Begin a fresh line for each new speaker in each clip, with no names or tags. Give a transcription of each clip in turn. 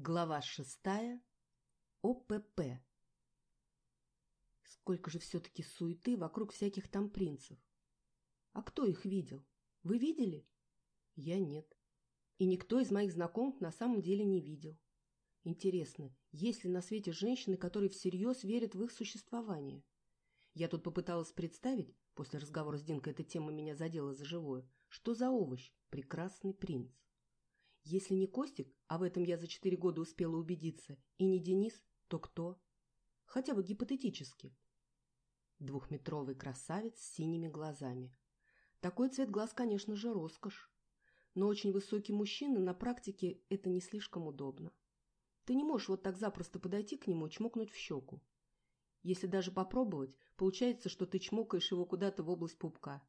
Глава шестая. ОПП. Сколько же все-таки суеты вокруг всяких там принцев. А кто их видел? Вы видели? Я нет. И никто из моих знакомых на самом деле не видел. Интересно, есть ли на свете женщины, которые всерьез верят в их существование? Я тут попыталась представить, после разговора с Динкой эта тема меня задела за живое, что за овощ прекрасный принц. Если не Костик, а в этом я за четыре года успела убедиться, и не Денис, то кто? Хотя бы гипотетически. Двухметровый красавец с синими глазами. Такой цвет глаз, конечно же, роскошь. Но очень высокий мужчина на практике это не слишком удобно. Ты не можешь вот так запросто подойти к нему и чмокнуть в щеку. Если даже попробовать, получается, что ты чмокаешь его куда-то в область пупка.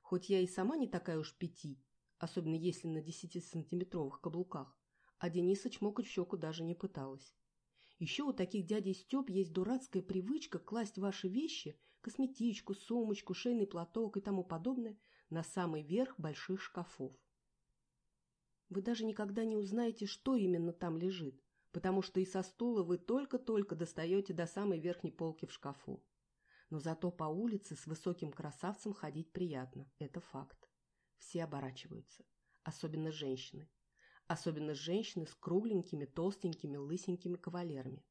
Хоть я и сама не такая уж пяти, особенно если на 10-сантиметровых каблуках, а Дениса чмокать в щеку даже не пыталась. Еще у таких дядей Степ есть дурацкая привычка класть ваши вещи, косметичку, сумочку, шейный платок и тому подобное, на самый верх больших шкафов. Вы даже никогда не узнаете, что именно там лежит, потому что и со стула вы только-только достаете до самой верхней полки в шкафу. Но зато по улице с высоким красавцем ходить приятно, это факт. Все оборачиваются. Особенно женщины. Особенно женщины с кругленькими, толстенькими, лысенькими кавалерами.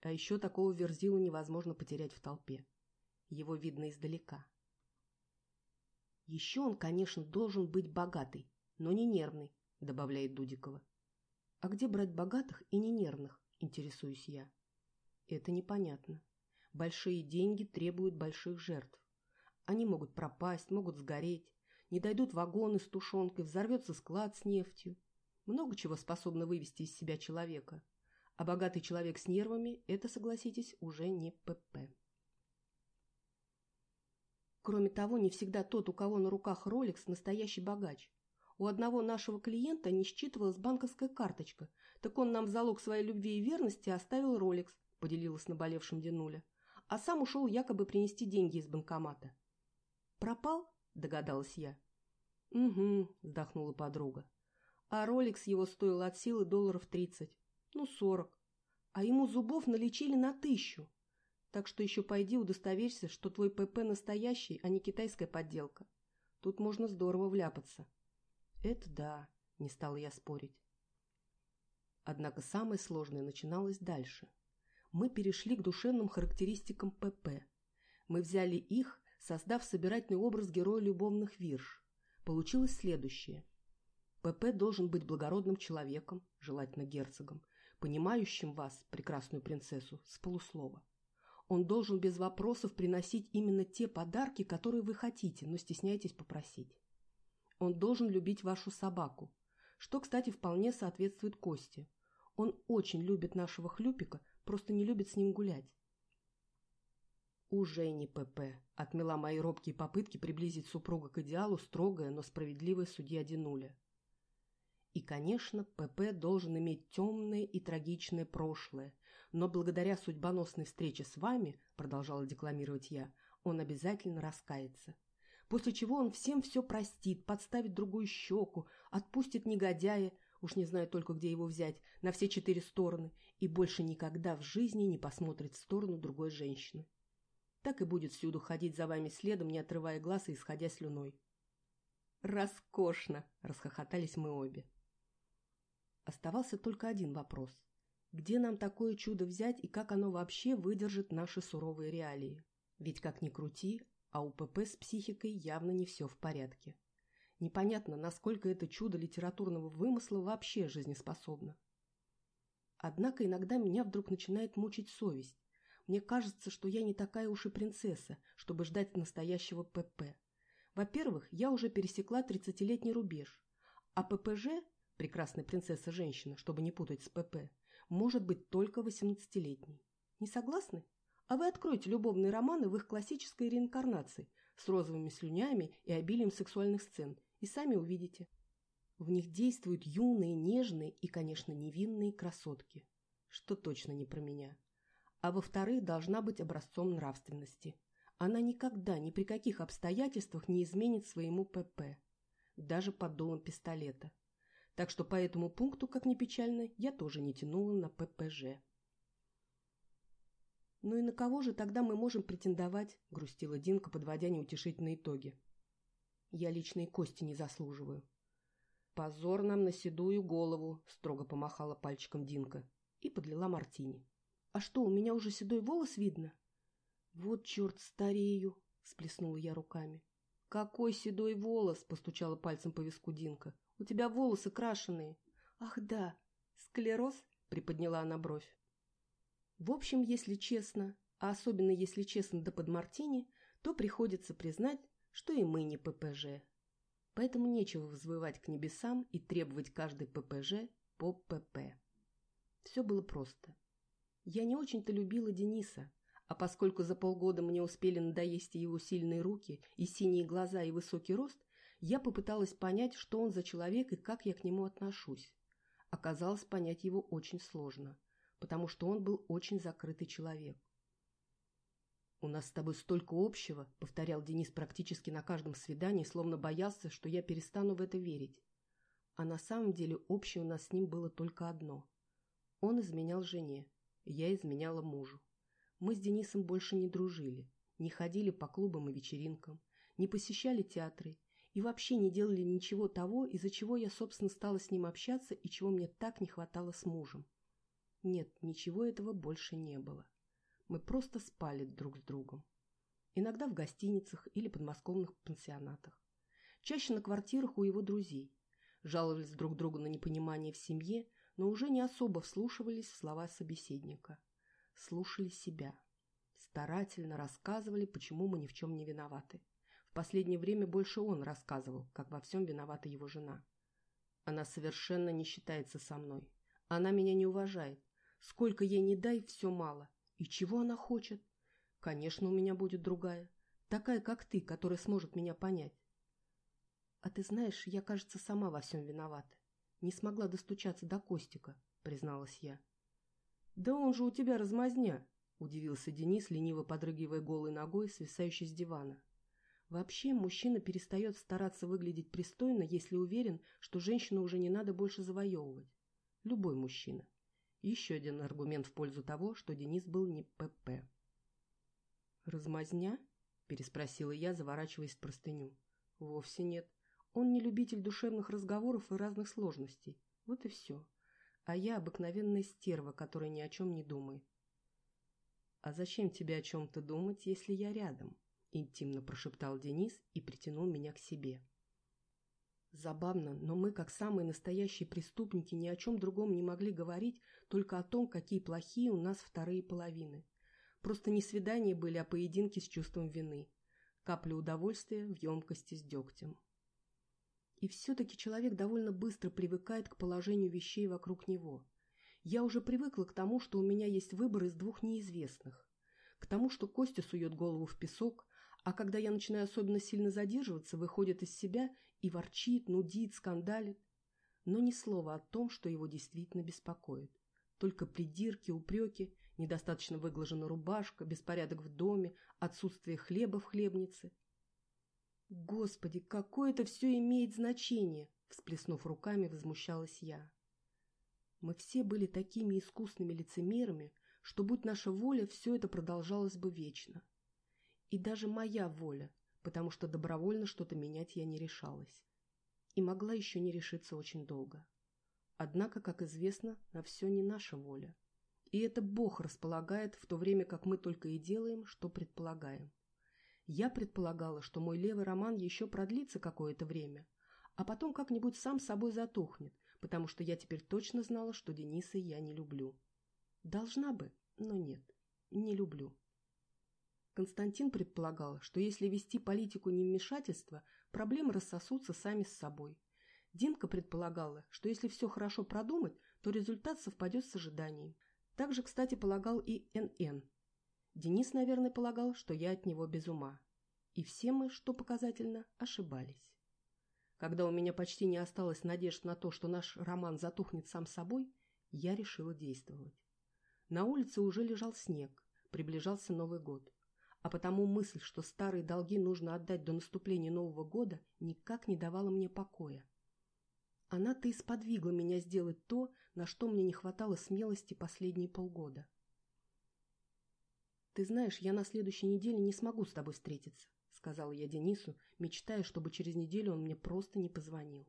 А еще такого верзилу невозможно потерять в толпе. Его видно издалека. Еще он, конечно, должен быть богатый, но не нервный, добавляет Дудикова. А где брать богатых и не нервных, интересуюсь я. Это непонятно. Большие деньги требуют больших жертв. Они могут пропасть, могут сгореть не дойдут вагоны с тушенкой, взорвется склад с нефтью. Много чего способно вывести из себя человека. А богатый человек с нервами – это, согласитесь, уже не ПП. Кроме того, не всегда тот, у кого на руках Rolex, настоящий богач. У одного нашего клиента не считывалась банковская карточка, так он нам в залог своей любви и верности оставил Rolex, поделилась наболевшим Динуля, а сам ушел якобы принести деньги из банкомата. Пропал? Догадалась я. «Угу», – вздохнула подруга. «А роликс его стоил от силы долларов тридцать. Ну, сорок. А ему зубов налечили на тысячу. Так что еще пойди удостоверься, что твой ПП настоящий, а не китайская подделка. Тут можно здорово вляпаться». «Это да», – не стала я спорить. Однако самое сложное начиналось дальше. Мы перешли к душевным характеристикам ПП. Мы взяли их создав собирательный образ героя любовных вирш. Получилось следующее. ПП должен быть благородным человеком, желательно герцогом, понимающим вас, прекрасную принцессу, с полуслова. Он должен без вопросов приносить именно те подарки, которые вы хотите, но стесняетесь попросить. Он должен любить вашу собаку, что, кстати, вполне соответствует Косте. Он очень любит нашего хлюпика, просто не любит с ним гулять. «Уже не ПП», — отмела мои робкие попытки приблизить супруга к идеалу строгая, но справедливая судья Динуля. И, конечно, ПП должен иметь темное и трагичное прошлое, но благодаря судьбоносной встрече с вами, продолжала декламировать я, он обязательно раскается. После чего он всем все простит, подставит другую щеку, отпустит негодяя, уж не знаю только, где его взять, на все четыре стороны, и больше никогда в жизни не посмотрит в сторону другой женщины так и будет всюду ходить за вами следом, не отрывая глаз и исходя слюной. «Роскошно!» – расхохотались мы обе. Оставался только один вопрос. Где нам такое чудо взять и как оно вообще выдержит наши суровые реалии? Ведь как ни крути, а у ПП с психикой явно не все в порядке. Непонятно, насколько это чудо литературного вымысла вообще жизнеспособно. Однако иногда меня вдруг начинает мучить совесть. Мне кажется, что я не такая уж и принцесса, чтобы ждать настоящего ПП. Во-первых, я уже пересекла тридцатилетний рубеж, а ППЖ, прекрасная принцесса-женщина, чтобы не путать с ПП, может быть только восемнадцатилетней. Не согласны? А вы откройте любовные романы в их классической реинкарнации с розовыми слюнями и обилием сексуальных сцен, и сами увидите. В них действуют юные, нежные и, конечно, невинные красотки, что точно не про меня а во-вторых, должна быть образцом нравственности. Она никогда, ни при каких обстоятельствах не изменит своему ПП, даже под дулом пистолета. Так что по этому пункту, как ни печально, я тоже не тянула на ППЖ. «Ну и на кого же тогда мы можем претендовать?» – грустила Динка, подводя неутешительные итоги. «Я личные кости не заслуживаю». «Позор нам на седую голову!» – строго помахала пальчиком Динка и подлила мартини. «А что, у меня уже седой волос видно?» «Вот черт, старею!» – сплеснула я руками. «Какой седой волос!» – постучала пальцем по виску Динка. «У тебя волосы крашеные!» «Ах да! Склероз?» – приподняла она бровь. В общем, если честно, а особенно если честно до подмартини, то приходится признать, что и мы не ППЖ. Поэтому нечего взвывать к небесам и требовать каждый ППЖ по ПП. Все было просто. Я не очень-то любила Дениса, а поскольку за полгода мне успели надоесть его сильные руки, и синие глаза, и высокий рост, я попыталась понять, что он за человек и как я к нему отношусь. Оказалось, понять его очень сложно – потому что он был очень закрытый человек. «У нас с тобой столько общего», — повторял Денис практически на каждом свидании, словно боялся, что я перестану в это верить. А на самом деле общее у нас с ним было только одно. Он изменял жене, я изменяла мужу. Мы с Денисом больше не дружили, не ходили по клубам и вечеринкам, не посещали театры и вообще не делали ничего того, из-за чего я, собственно, стала с ним общаться и чего мне так не хватало с мужем. Нет, ничего этого больше не было. Мы просто спали друг с другом. Иногда в гостиницах или подмосковных пансионатах. Чаще на квартирах у его друзей. Жаловались друг другу на непонимание в семье, но уже не особо вслушивались в слова собеседника. Слушали себя. Старательно рассказывали, почему мы ни в чем не виноваты. В последнее время больше он рассказывал, как во всем виновата его жена. Она совершенно не считается со мной. Она меня не уважает. Сколько ей не дай, все мало. И чего она хочет? Конечно, у меня будет другая. Такая, как ты, которая сможет меня понять. А ты знаешь, я, кажется, сама во всем виновата. Не смогла достучаться до Костика, призналась я. Да он же у тебя размазня, удивился Денис, лениво подрыгивая голой ногой, свисающей с дивана. Вообще, мужчина перестает стараться выглядеть пристойно, если уверен, что женщину уже не надо больше завоевывать. Любой мужчина. Еще один аргумент в пользу того, что Денис был не ПП. «Размазня?» – переспросила я, заворачиваясь в простыню. «Вовсе нет. Он не любитель душевных разговоров и разных сложностей. Вот и все. А я обыкновенная стерва, которая ни о чем не думает». «А зачем тебе о чем-то думать, если я рядом?» – интимно прошептал Денис и притянул меня к себе. Забавно, но мы, как самые настоящие преступники, ни о чем другом не могли говорить, только о том, какие плохие у нас вторые половины. Просто не свидания были, а поединки с чувством вины. Капля удовольствия в емкости с дегтем. И все-таки человек довольно быстро привыкает к положению вещей вокруг него. Я уже привыкла к тому, что у меня есть выбор из двух неизвестных. К тому, что Костя сует голову в песок, а когда я начинаю особенно сильно задерживаться, выходит из себя и ворчит, нудит, скандалит. Но ни слова о том, что его действительно беспокоит. Только придирки, упреки, недостаточно выглажена рубашка, беспорядок в доме, отсутствие хлеба в хлебнице. «Господи, какое это все имеет значение!» Всплеснув руками, возмущалась я. Мы все были такими искусными лицемерами, что, будь наша воля, все это продолжалось бы вечно. И даже моя воля, потому что добровольно что-то менять я не решалась. И могла еще не решиться очень долго. Однако, как известно, на все не наша воля. И это Бог располагает, в то время как мы только и делаем, что предполагаем. Я предполагала, что мой левый роман еще продлится какое-то время, а потом как-нибудь сам собой затухнет, потому что я теперь точно знала, что Дениса я не люблю. Должна бы, но нет, не люблю. Константин предполагал, что если вести политику невмешательства, проблемы рассосутся сами с собой. Динка предполагала, что если все хорошо продумать, то результат совпадет с ожиданием. Так же, кстати, полагал и НН. Денис, наверное, полагал, что я от него без ума. И все мы, что показательно, ошибались. Когда у меня почти не осталось надежд на то, что наш роман затухнет сам собой, я решила действовать. На улице уже лежал снег, приближался Новый год а потому мысль, что старые долги нужно отдать до наступления Нового года, никак не давала мне покоя. Она-то и сподвигла меня сделать то, на что мне не хватало смелости последние полгода. «Ты знаешь, я на следующей неделе не смогу с тобой встретиться», — сказала я Денису, мечтая, чтобы через неделю он мне просто не позвонил.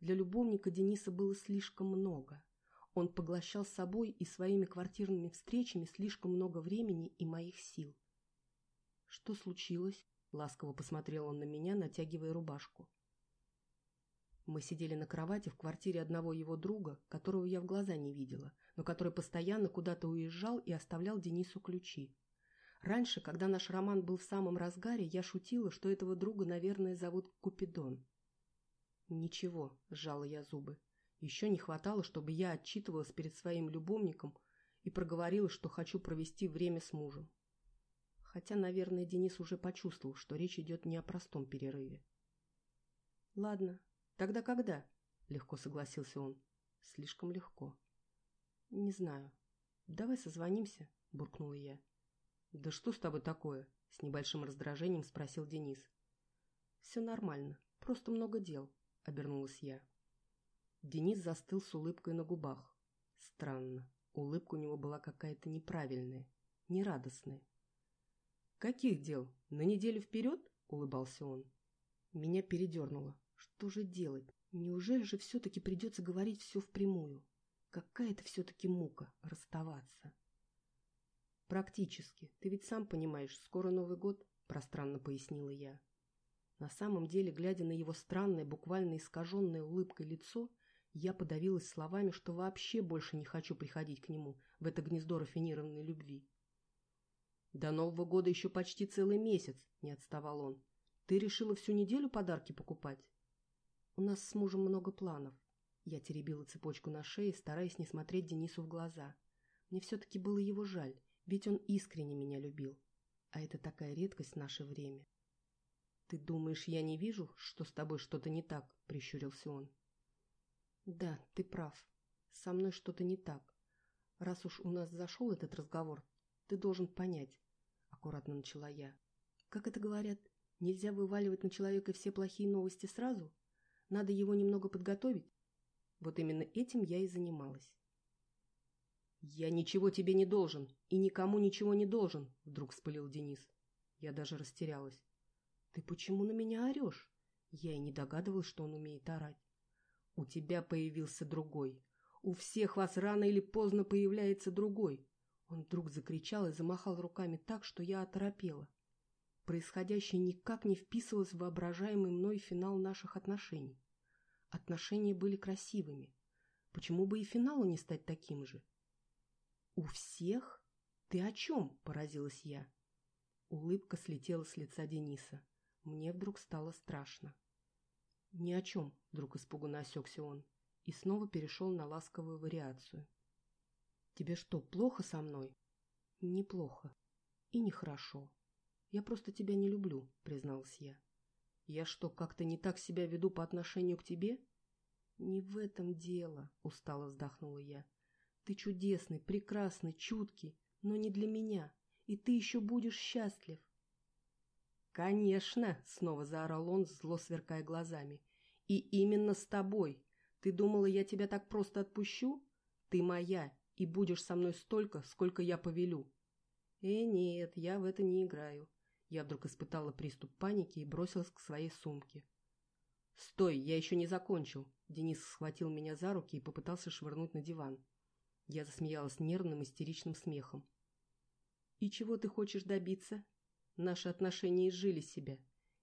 Для любовника Дениса было слишком много. Он поглощал собой и своими квартирными встречами слишком много времени и моих сил. «Что случилось?» — ласково посмотрел он на меня, натягивая рубашку. Мы сидели на кровати в квартире одного его друга, которого я в глаза не видела, но который постоянно куда-то уезжал и оставлял Денису ключи. Раньше, когда наш роман был в самом разгаре, я шутила, что этого друга, наверное, зовут Купидон. «Ничего», — сжала я зубы. Еще не хватало, чтобы я отчитывалась перед своим любовником и проговорила, что хочу провести время с мужем. Хотя, наверное, Денис уже почувствовал, что речь идет не о простом перерыве. «Ладно, тогда когда?» — легко согласился он. «Слишком легко». «Не знаю. Давай созвонимся», — буркнула я. «Да что с тобой такое?» — с небольшим раздражением спросил Денис. «Все нормально, просто много дел», — обернулась я. Денис застыл с улыбкой на губах. Странно, улыбка у него была какая-то неправильная, нерадостная. «Каких дел? На неделю вперед?» — улыбался он. Меня передернуло. Что же делать? Неужели же все-таки придется говорить все впрямую? Какая-то все-таки мука расставаться. «Практически. Ты ведь сам понимаешь, скоро Новый год», – пространно пояснила я. На самом деле, глядя на его странное, буквально искаженное улыбкой лицо, я подавилась словами, что вообще больше не хочу приходить к нему в это гнездо рафинированной любви. «До Нового года еще почти целый месяц», – не отставал он. «Ты решила всю неделю подарки покупать?» «У нас с мужем много планов». Я теребила цепочку на шее, стараясь не смотреть Денису в глаза. Мне все-таки было его жаль. Ведь он искренне меня любил. А это такая редкость в наше время. «Ты думаешь, я не вижу, что с тобой что-то не так?» – прищурился он. «Да, ты прав. Со мной что-то не так. Раз уж у нас зашел этот разговор, ты должен понять», – аккуратно начала я. «Как это говорят, нельзя вываливать на человека все плохие новости сразу? Надо его немного подготовить?» Вот именно этим я и занималась. «Я ничего тебе не должен и никому ничего не должен», — вдруг вспылил Денис. Я даже растерялась. «Ты почему на меня орешь?» Я и не догадывалась, что он умеет орать. «У тебя появился другой. У всех вас рано или поздно появляется другой». Он вдруг закричал и замахал руками так, что я оторопела. Происходящее никак не вписывалось в воображаемый мной финал наших отношений. Отношения были красивыми. Почему бы и финалу не стать таким же? «У всех? Ты о чем?» – поразилась я. Улыбка слетела с лица Дениса. Мне вдруг стало страшно. «Ни о чем», – вдруг испуганно осекся он и снова перешел на ласковую вариацию. «Тебе что, плохо со мной?» «Неплохо. И нехорошо. Я просто тебя не люблю», – призналась я. «Я что, как-то не так себя веду по отношению к тебе?» «Не в этом дело», – устало вздохнула я. Ты чудесный, прекрасный, чуткий, но не для меня, и ты еще будешь счастлив. «Конечно!» — снова заорал он, зло сверкая глазами. «И именно с тобой. Ты думала, я тебя так просто отпущу? Ты моя, и будешь со мной столько, сколько я повелю». «Э, нет, я в это не играю». Я вдруг испытала приступ паники и бросилась к своей сумке. «Стой, я еще не закончил!» Денис схватил меня за руки и попытался швырнуть на диван. Я засмеялась нервным истеричным смехом. «И чего ты хочешь добиться?» Наши отношения изжили себя.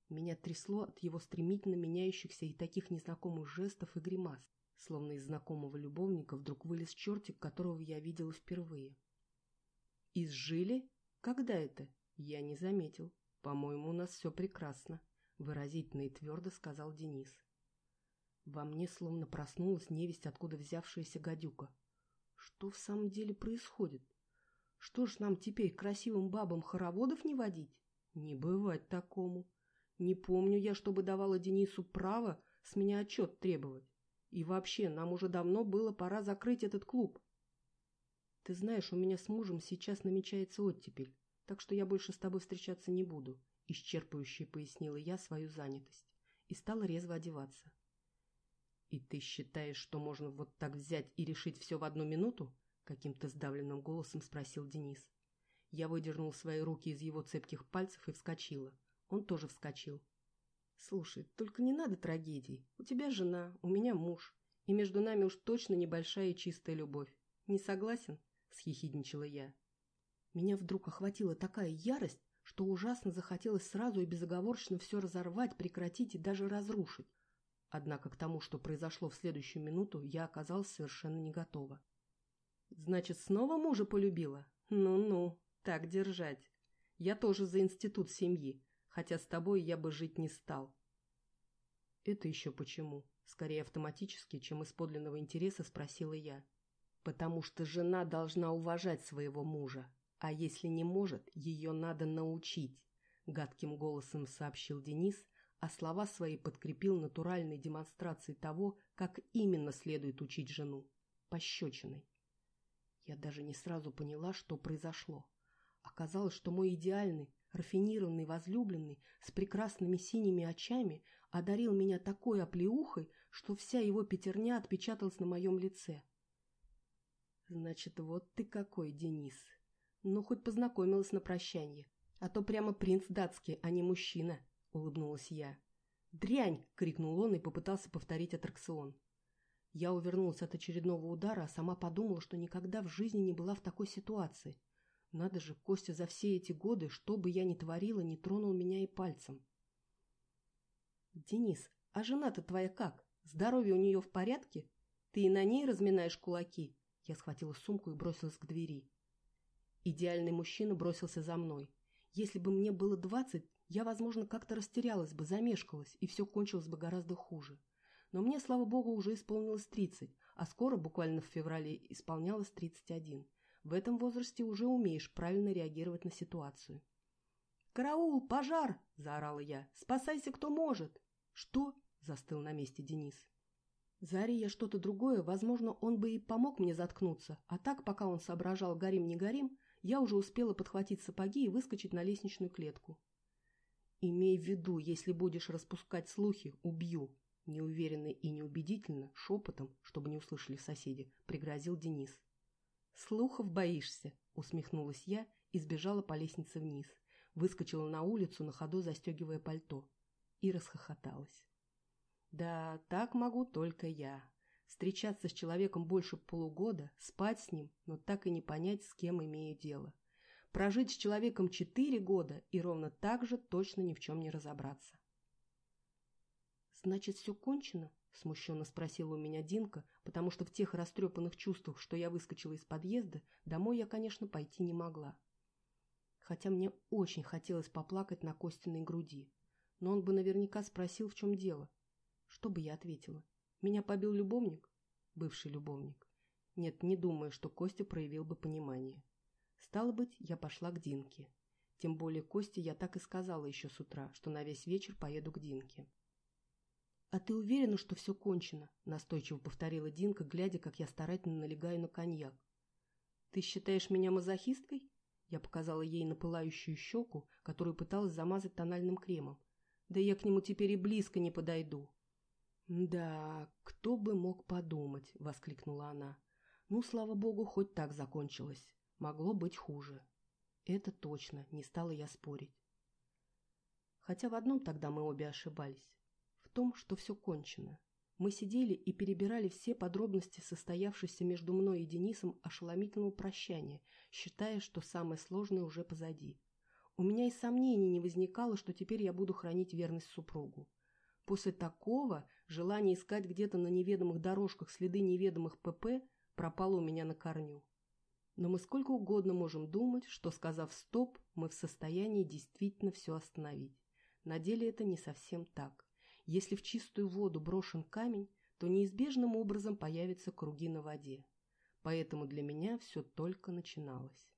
Меня трясло от его стремительно меняющихся и таких незнакомых жестов и гримас, словно из знакомого любовника вдруг вылез чертик, которого я видела впервые. «Изжили? Когда это?» Я не заметил. «По-моему, у нас все прекрасно», — выразительно и твердо сказал Денис. Во мне словно проснулась невесть, откуда взявшаяся гадюка. Что в самом деле происходит? Что ж нам теперь красивым бабам хороводов не водить? Не бывать такому. Не помню я, чтобы давала Денису право с меня отчет требовать. И вообще, нам уже давно было пора закрыть этот клуб. Ты знаешь, у меня с мужем сейчас намечается оттепель, так что я больше с тобой встречаться не буду, исчерпывающе пояснила я свою занятость и стала резво одеваться. «И ты считаешь, что можно вот так взять и решить все в одну минуту?» Каким-то сдавленным голосом спросил Денис. Я выдернул свои руки из его цепких пальцев и вскочила. Он тоже вскочил. «Слушай, только не надо трагедий. У тебя жена, у меня муж. И между нами уж точно небольшая и чистая любовь. Не согласен?» – схихидничала я. Меня вдруг охватила такая ярость, что ужасно захотелось сразу и безоговорочно все разорвать, прекратить и даже разрушить. Однако к тому, что произошло в следующую минуту, я оказалась совершенно не готова. «Значит, снова мужа полюбила? Ну-ну, так держать. Я тоже за институт семьи, хотя с тобой я бы жить не стал». «Это еще почему?» Скорее автоматически, чем из подлинного интереса спросила я. «Потому что жена должна уважать своего мужа, а если не может, ее надо научить», — гадким голосом сообщил Денис, а слова свои подкрепил натуральной демонстрацией того, как именно следует учить жену – пощечиной. Я даже не сразу поняла, что произошло. Оказалось, что мой идеальный, рафинированный возлюбленный с прекрасными синими очами одарил меня такой оплеухой, что вся его пятерня отпечаталась на моем лице. «Значит, вот ты какой, Денис!» Ну, хоть познакомилась на прощанье. А то прямо принц датский, а не мужчина, улыбнулась я. «Дрянь!» — крикнул он и попытался повторить аттракцион. Я увернулась от очередного удара, а сама подумала, что никогда в жизни не была в такой ситуации. Надо же, Костя за все эти годы, что бы я ни творила, не тронул меня и пальцем. «Денис, а жена-то твоя как? Здоровье у нее в порядке? Ты и на ней разминаешь кулаки?» Я схватила сумку и бросилась к двери. Идеальный мужчина бросился за мной. Если бы мне было двадцать, я, возможно, как-то растерялась бы, замешкалась, и все кончилось бы гораздо хуже. Но мне, слава богу, уже исполнилось тридцать, а скоро, буквально в феврале, исполнялось тридцать один. В этом возрасте уже умеешь правильно реагировать на ситуацию. «Караул! Пожар!» – заорала я. «Спасайся, кто может!» «Что?» – застыл на месте Денис. Зари я что-то другое, возможно, он бы и помог мне заткнуться, а так, пока он соображал, горим не горим, я уже успела подхватить сапоги и выскочить на лестничную клетку. «Имей в виду, если будешь распускать слухи, убью», – неуверенно и неубедительно, шепотом, чтобы не услышали соседи, пригрозил Денис. «Слухов боишься?» – усмехнулась я и сбежала по лестнице вниз, выскочила на улицу, на ходу застегивая пальто, и расхохоталась. «Да, так могу только я встречаться с человеком больше полугода, спать с ним, но так и не понять, с кем имею дело. Прожить с человеком четыре года и ровно так же точно ни в чем не разобраться. «Значит, все кончено?» – смущенно спросила у меня Динка, потому что в тех растрепанных чувствах, что я выскочила из подъезда, домой я, конечно, пойти не могла. Хотя мне очень хотелось поплакать на Костиной груди. Но он бы наверняка спросил, в чем дело. Что бы я ответила? Меня побил любовник? Бывший любовник. Нет, не думаю, что Костя проявил бы понимание. Стало быть, я пошла к Динке. Тем более Косте я так и сказала еще с утра, что на весь вечер поеду к Динке. «А ты уверена, что все кончено?» – настойчиво повторила Динка, глядя, как я старательно налегаю на коньяк. «Ты считаешь меня мазохисткой?» Я показала ей на пылающую щеку, которую пыталась замазать тональным кремом. «Да я к нему теперь и близко не подойду». «Да, кто бы мог подумать!» — воскликнула она. «Ну, слава богу, хоть так закончилось. Могло быть хуже». «Это точно, не стала я спорить». Хотя в одном тогда мы обе ошибались. В том, что все кончено. Мы сидели и перебирали все подробности состоявшейся между мной и Денисом ошеломительного прощания, считая, что самое сложное уже позади. У меня и сомнений не возникало, что теперь я буду хранить верность супругу. После такого желание искать где-то на неведомых дорожках следы неведомых ПП пропало у меня на корню. Но мы сколько угодно можем думать, что, сказав «стоп», мы в состоянии действительно все остановить. На деле это не совсем так. Если в чистую воду брошен камень, то неизбежным образом появятся круги на воде. Поэтому для меня все только начиналось.